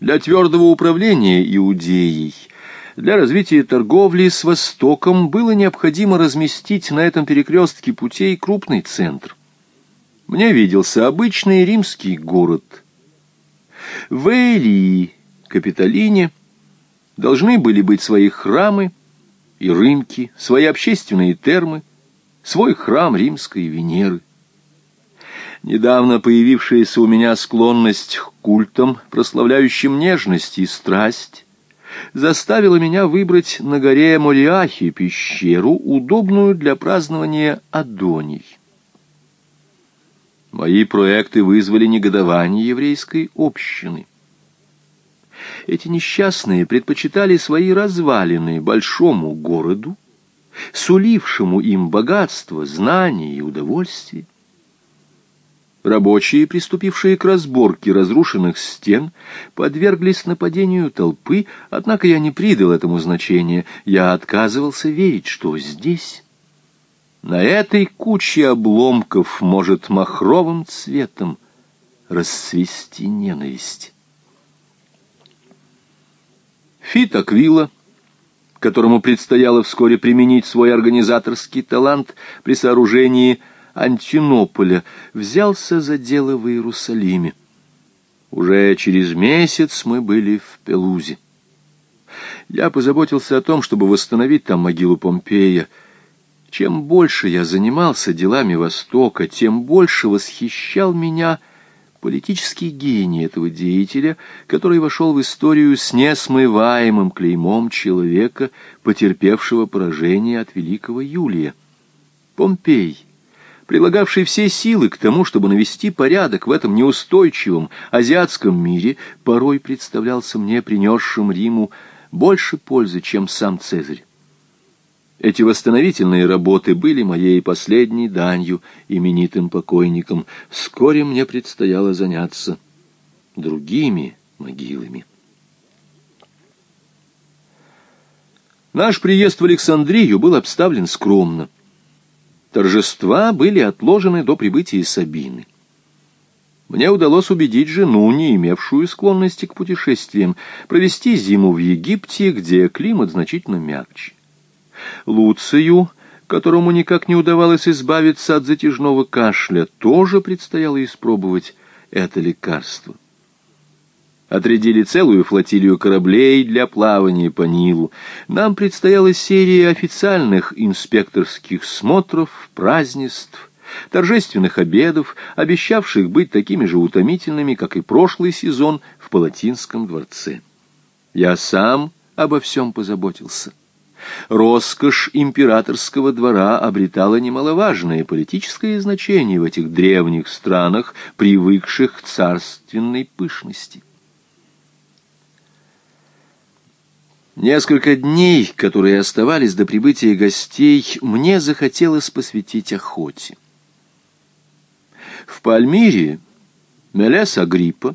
Для твердого управления Иудеей, для развития торговли с Востоком было необходимо разместить на этом перекрестке путей крупный центр. Мне виделся обычный римский город. В Элии, Капитолине, должны были быть свои храмы и рынки, свои общественные термы, свой храм римской Венеры. Недавно появившаяся у меня склонность к культам, прославляющим нежность и страсть, заставила меня выбрать на горе Мориахи пещеру, удобную для празднования Адоний. Мои проекты вызвали негодование еврейской общины. Эти несчастные предпочитали свои развалины большому городу, сулившему им богатство, знания и удовольствие. Рабочие, приступившие к разборке разрушенных стен, подверглись нападению толпы, однако я не придал этому значения. Я отказывался верить, что здесь, на этой куче обломков, может махровым цветом расцвести ненависть. Фит Аквила, которому предстояло вскоре применить свой организаторский талант при сооружении Антинополя, взялся за дело в Иерусалиме. Уже через месяц мы были в Пелузе. Я позаботился о том, чтобы восстановить там могилу Помпея. Чем больше я занимался делами Востока, тем больше восхищал меня политический гений этого деятеля, который вошел в историю с несмываемым клеймом человека, потерпевшего поражение от великого Юлия. Помпей прилагавший все силы к тому, чтобы навести порядок в этом неустойчивом азиатском мире, порой представлялся мне принесшим Риму больше пользы, чем сам Цезарь. Эти восстановительные работы были моей последней данью именитым покойникам. Вскоре мне предстояло заняться другими могилами. Наш приезд в Александрию был обставлен скромно. Торжества были отложены до прибытия Сабины. Мне удалось убедить жену, не имевшую склонности к путешествиям, провести зиму в Египте, где климат значительно мягче. Луцию, которому никак не удавалось избавиться от затяжного кашля, тоже предстояло испробовать это лекарство отрядили целую флотилию кораблей для плавания по Нилу. Нам предстояла серия официальных инспекторских смотров, празднеств, торжественных обедов, обещавших быть такими же утомительными, как и прошлый сезон в Палатинском дворце. Я сам обо всем позаботился. Роскошь императорского двора обретала немаловажное политическое значение в этих древних странах, привыкших к царственной пышности. Несколько дней, которые оставались до прибытия гостей, мне захотелось посвятить охоте. В Пальмире Мелес Агриппа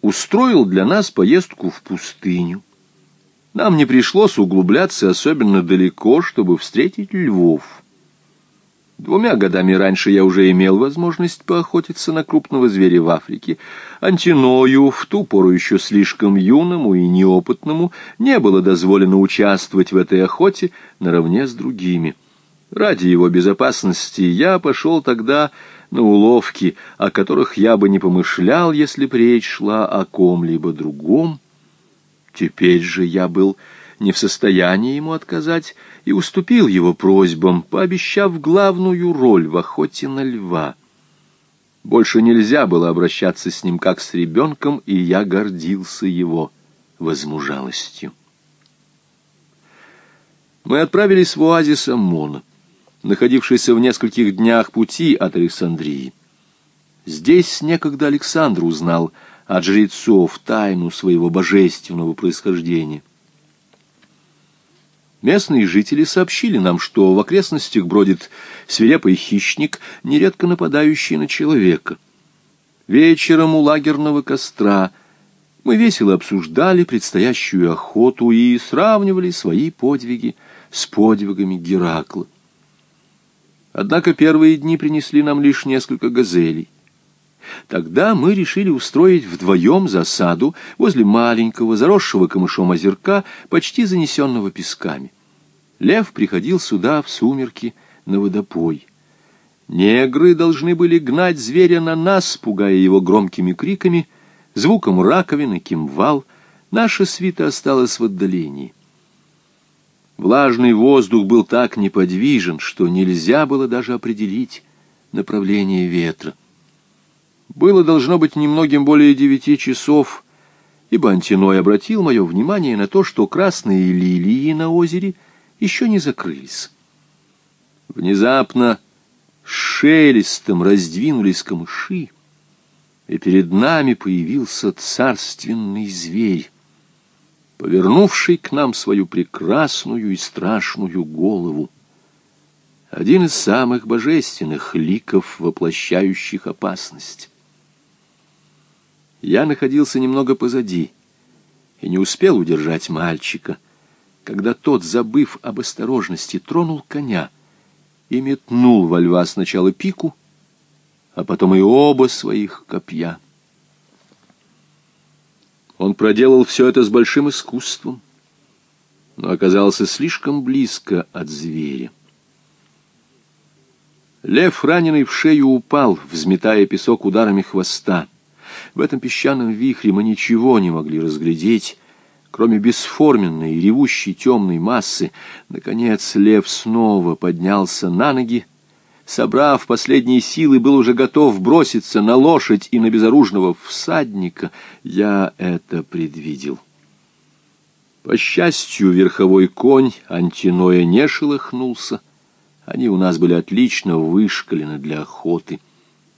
устроил для нас поездку в пустыню. Нам не пришлось углубляться особенно далеко, чтобы встретить львов. Двумя годами раньше я уже имел возможность поохотиться на крупного зверя в Африке. Антиною, в ту пору еще слишком юному и неопытному, не было дозволено участвовать в этой охоте наравне с другими. Ради его безопасности я пошел тогда на уловки, о которых я бы не помышлял, если бы речь шла о ком-либо другом. Теперь же я был не в состоянии ему отказать, и уступил его просьбам, пообещав главную роль в охоте на льва. Больше нельзя было обращаться с ним как с ребенком, и я гордился его возмужалостью. Мы отправились в оазис Аммона, находившийся в нескольких днях пути от Александрии. Здесь некогда Александр узнал от жрецов тайну своего божественного происхождения. Местные жители сообщили нам, что в окрестностях бродит свирепый хищник, нередко нападающий на человека. Вечером у лагерного костра мы весело обсуждали предстоящую охоту и сравнивали свои подвиги с подвигами Геракла. Однако первые дни принесли нам лишь несколько газелей. Тогда мы решили устроить вдвоем засаду возле маленького, заросшего камышом озерка, почти занесенного песками. Лев приходил сюда в сумерки на водопой. Негры должны были гнать зверя на нас, пугая его громкими криками, звуком раковины, кимвал. Наша свита осталась в отдалении. Влажный воздух был так неподвижен, что нельзя было даже определить направление ветра. Было должно быть немногим более девяти часов, ибо Антиной обратил мое внимание на то, что красные лилии на озере еще не закрылись. Внезапно шелестом раздвинулись камыши, и перед нами появился царственный зверь, повернувший к нам свою прекрасную и страшную голову. Один из самых божественных ликов, воплощающих опасность. Я находился немного позади и не успел удержать мальчика, когда тот, забыв об осторожности, тронул коня и метнул во льва сначала пику, а потом и оба своих копья. Он проделал все это с большим искусством, но оказался слишком близко от зверя. Лев, раненый в шею, упал, взметая песок ударами хвоста. В этом песчаном вихре мы ничего не могли разглядеть, кроме бесформенной, ревущей темной массы. Наконец лев снова поднялся на ноги, собрав последние силы, был уже готов броситься на лошадь и на безоружного всадника. Я это предвидел. По счастью, верховой конь Антиноя не шелохнулся. Они у нас были отлично вышкалены для охоты.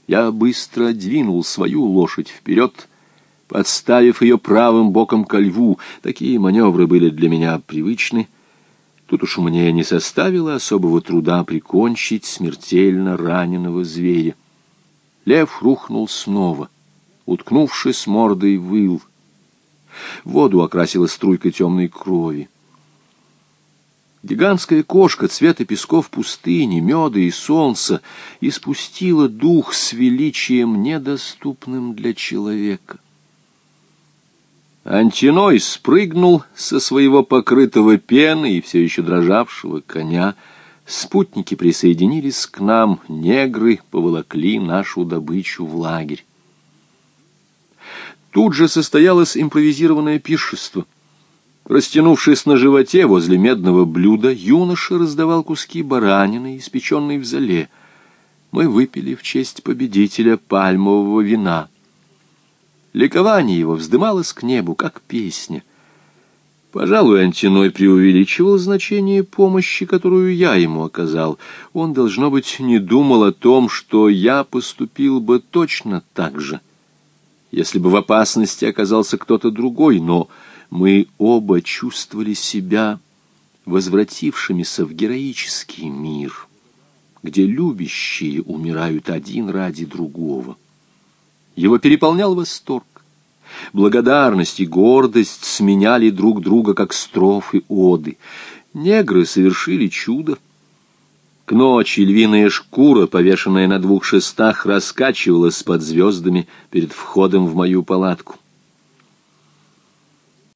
Я быстро двинул свою лошадь вперед, подставив ее правым боком ко льву. Такие маневры были для меня привычны. Тут уж мне не составило особого труда прикончить смертельно раненого зверя. Лев рухнул снова, уткнувшись мордой выл. Воду окрасила струйка темной крови. Гигантская кошка цвета песков пустыни, меда и солнца испустила дух с величием, недоступным для человека. Антиной спрыгнул со своего покрытого пены и все еще дрожавшего коня. Спутники присоединились к нам, негры поволокли нашу добычу в лагерь. Тут же состоялось импровизированное пиршество — Растянувшись на животе возле медного блюда, юноша раздавал куски баранины, испеченной в зале. Мы выпили в честь победителя пальмового вина. Ликование его вздымалось к небу, как песня. Пожалуй, Антиной преувеличивал значение помощи, которую я ему оказал. Он, должно быть, не думал о том, что я поступил бы точно так же, если бы в опасности оказался кто-то другой, но мы оба чувствовали себя возвратившимися в героический мир, где любящие умирают один ради другого. Его переполнял восторг. Благодарность и гордость сменяли друг друга, как строфы оды. Негры совершили чудо. К ночи львиная шкура, повешенная на двух шестах, раскачивалась под звездами перед входом в мою палатку.